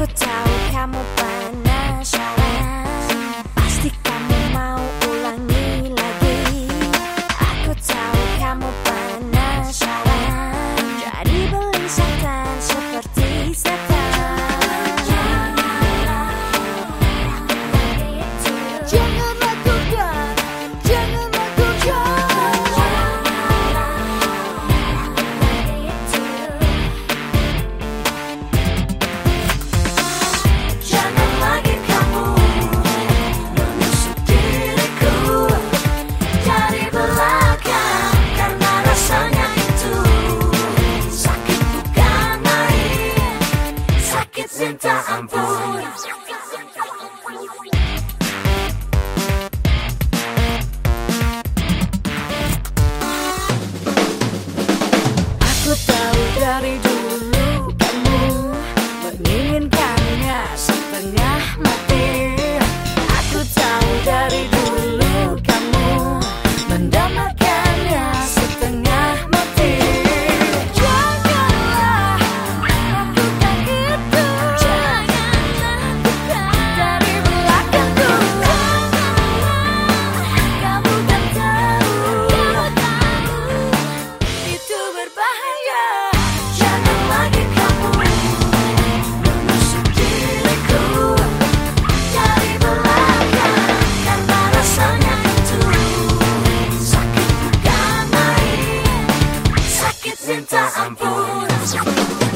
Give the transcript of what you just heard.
put out camel back. Aku tahu dari dulu kamu menginginkannya setengah mati. Santa da am Boden.